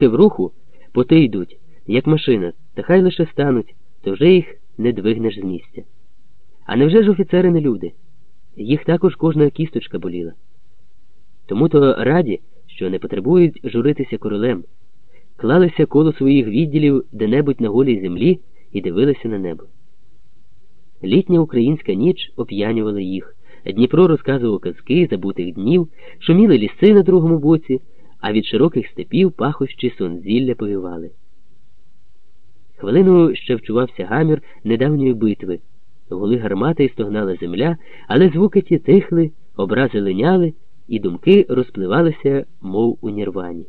в руху, поти йдуть, як машина, та хай лише стануть, то вже їх не двигнеш з місця. А невже ж офіцери не люди? Їх також кожна кісточка боліла. Тому то раді, що не потребують журитися королем, клалися коло своїх відділів де-небудь на голій землі і дивилися на небо. Літня українська ніч оп'янювала їх. Дніпро розказував казки забутих днів, шуміли ліси на другому боці, а від широких степів пахощі сонзілля повівали. Хвилину ще вчувався гамір недавньої битви. Гули гармати і стогнала земля, але звуки ті тихли, образи линяли, і думки розпливалися, мов у нірвані.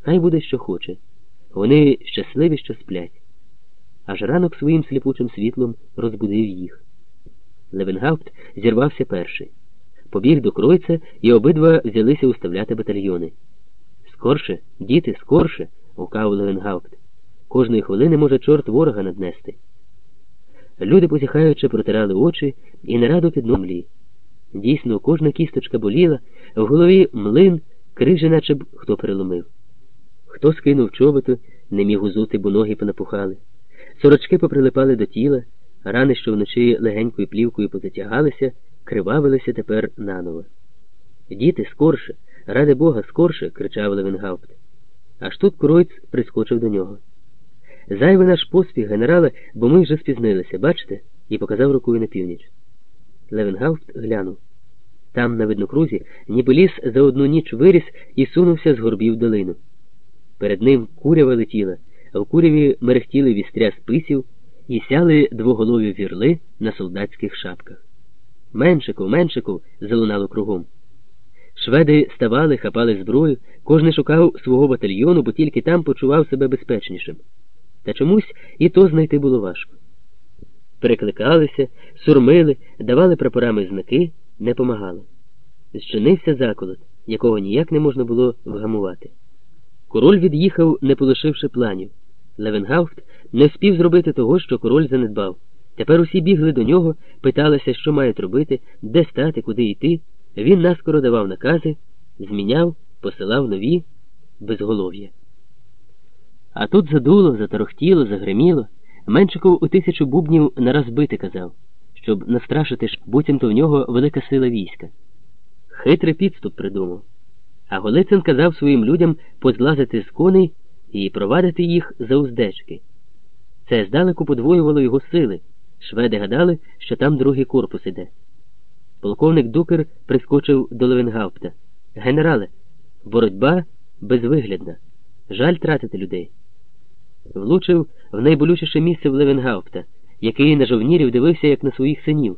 Хай буде, що хоче. Вони щасливі, що сплять. Аж ранок своїм сліпучим світлом розбудив їх. Левенгаупт зірвався перший. Побіг до Кройца, і обидва взялися уставляти батальйони. Скорше, діти, скорше, гукав Левенгаупт. Кожної хвилини може чорт ворога наднести. Люди, позіхаючи, протирали очі і нерадо підводилися. Дійсно, кожна кісточка боліла, в голові млин, крижі наче б хто переломив. Хто скинув чоботу, не міг узути, бо ноги понапухали. Сорочки поприлипали до тіла, рани, що вночі легенькою плівкою позатягалися, кривавилися тепер наново. Діти, скорше, ради Бога, скорше, кричав Левенгаупт. Аж тут Кройц прискочив до нього. Зайвий наш поспіх, генерале, бо ми вже спізнилися, бачите? і показав рукою на північ. Левенгаупт глянув. Там, на виднокрузі, ніби ліс за одну ніч виріс і сунувся з горбів в долину. Перед ним курява летіла, а в куряві мерехтіли вістря списів і сяли двоголові вірли на солдатських шапках. Меншику, меншику, залунало кругом. Шведи ставали, хапали зброю, кожен шукав свого батальйону, бо тільки там почував себе безпечнішим. Та чомусь і то знайти було важко. Перекликалися, сурмили, давали прапорами знаки, не помагало. Зчинився заколот, якого ніяк не можна було вгамувати. Король від'їхав, не полишивши планів. Левенгаупт не вспів зробити того, що король занедбав. Тепер усі бігли до нього, питалися, що мають робити, де стати, куди йти. Він наскоро давав накази, зміняв, посилав нові безголов'я. А тут задуло, затарохтіло, загриміло. Меншиков у тисячу бубнів нараз бити казав, щоб настрашити ж, буцімто в нього велика сила війська. Хитрий підступ придумав. А Голицин казав своїм людям позлазити з коней і провадити їх за уздечки. Це здалеку подвоювало його сили. Шведи гадали, що там другий корпус іде. Полковник Дукер прискочив до Левенгаупта. Генерале, боротьба безвиглядна. Жаль тратити людей. Влучив в найболючіше місце в Левенгаупта, який на жовнірів дивився, як на своїх синів,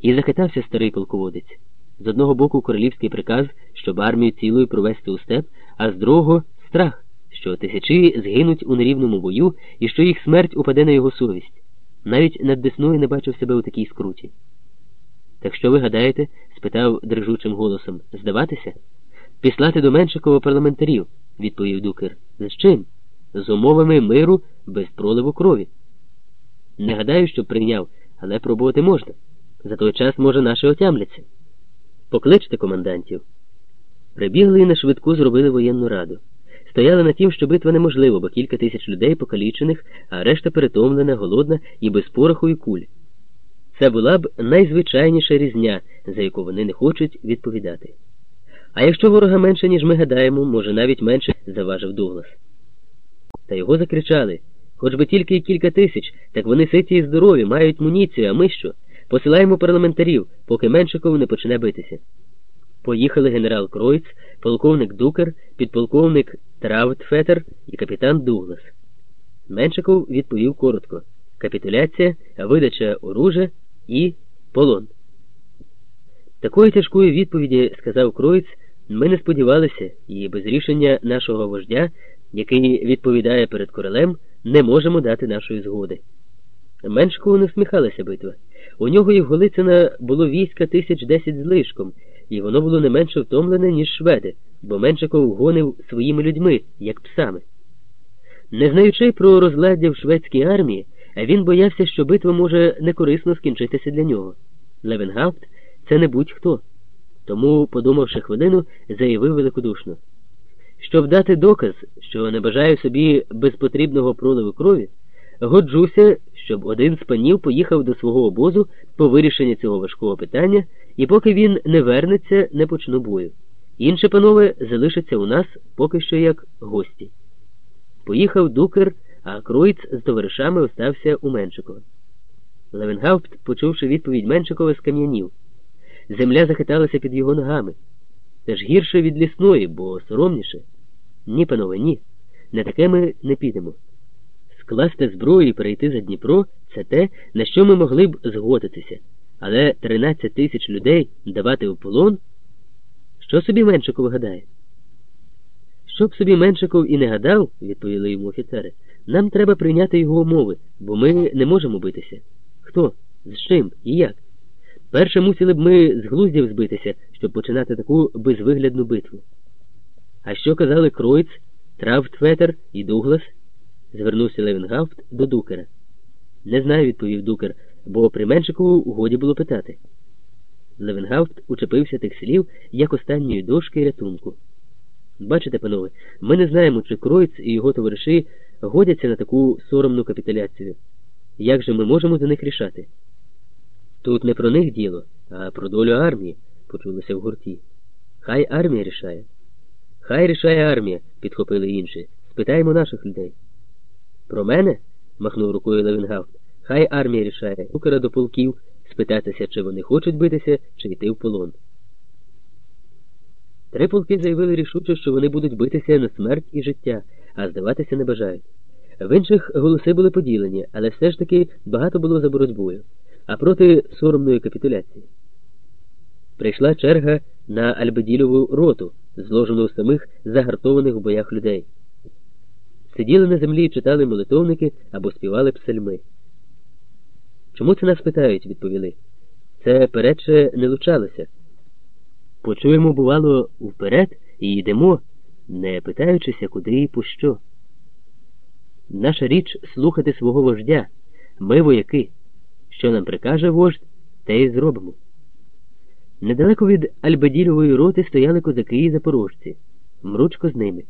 і захитався старий полководець. З одного боку королівський приказ, щоб армію цілою провести у степ, а з другого страх, що тисячі згинуть у нерівному бою і що їх смерть упаде на його совість. Навіть над Десною не бачив себе у такій скруті. Так що ви гадаєте? спитав дрижучим голосом. Здаватися? Післати до Меншикова парламентарів, відповів Дукер. З чим? З умовами миру без проливу крові. Не гадаю, що прийняв, але пробувати можна. За той час, може, наші отямляться. Покличте командантів. Прибігли і на швидку зробили воєнну раду. Стояли на тім, що битва неможлива, бо кілька тисяч людей покалічених, а решта перетомлена, голодна і без пороху і куль. Це була б найзвичайніша різня, за яку вони не хочуть відповідати. А якщо ворога менше, ніж ми гадаємо, може навіть менше, заважив Дуглас. Та його закричали хоч би тільки кілька тисяч, так вони ситі і здорові, мають муніцію, а ми що? Посилаємо парламентарів, поки Меншиков не почне битися. Поїхали генерал Кройц, полковник Дукер, підполковник Траутфетер і капітан Дуглас. Меншиков відповів коротко капітуляція, видача оружа і полон. Такої тяжкої відповіді, сказав Кройц, ми не сподівалися, і без рішення нашого вождя, який відповідає перед королем, не можемо дати нашої згоди. Меншкову не всміхалася битва. У нього і в Голицина було війська тисяч десять злишком, і воно було не менше втомлене, ніж шведи, бо Меншиков гонив своїми людьми, як псами. Не знаючи про розладдя в шведській армії, він боявся, що битва може некорисно скінчитися для нього. Левенгаупт це не будь-хто. Тому, подумавши хвилину, заявив великодушно Щоб дати доказ, що не бажаю собі безпотрібного проливу крові, годжуся, щоб один з панів поїхав до свого обозу по вирішенню цього важкого питання, і поки він не вернеться, не почну бою. Інші панове залишаться у нас поки що як гості. Поїхав Дукер, а Кройц з товаришами остався у Меншикова. Левенгаупт, почувши відповідь Меншикова, скам'янів. Земля захиталася під його ногами. Це ж гірше від Лісної, бо соромніше. Ні, панове, ні. На таке ми не підемо. Скласти зброю і перейти за Дніпро це те, на що ми могли б згодитися. Але 13 тисяч людей давати у полон. Що собі Меншиков гадає? Щоб собі Меншиков і не гадав, відповіли йому офіцери, нам треба прийняти його умови, бо ми не можемо битися. Хто? З чим і як? Перше мусили б ми з глуздів збитися, щоб починати таку безвиглядну битву. А що казали Кройц, Травтфетер і Дуглас? Звернувся Левенгафт до Дукера. Не знаю, відповів Дукер, бо при Меншикову годі було питати. Левенгаупт учепився тих слів, як останньої дошки рятунку. Бачите, панове, ми не знаємо, чи Кройц і його товариші годяться на таку соромну капітуляцію. Як же ми можемо за них рішати? Тут не про них діло, а про долю армії, почулося в гурті. Хай армія рішає. Хай рішає армія, підхопили інші. Спитаємо наших людей. Про мене? махнув рукою Левенгаупт. Хай армія рішає Дукера до полків, спитатися, чи вони хочуть битися, чи йти в полон. Три полки заявили рішуче, що вони будуть битися на смерть і життя, а здаватися не бажають. В інших голоси були поділені, але все ж таки багато було за боротьбою, а проти соромної капітуляції. Прийшла черга на Альбеділову роту, зложену самих загартованих в боях людей. Сиділи на землі і читали молитовники або співали псальми. Чому це нас питають? відповіли. Це передше не лучалося. Почуємо, бувало, вперед і йдемо, не питаючися, куди і по що. Наша річ слухати свого вождя. Ми вояки. Що нам прикаже вождь, те й зробимо. Недалеко від Альбеділової роти стояли козаки і запорожці, мручко з ними.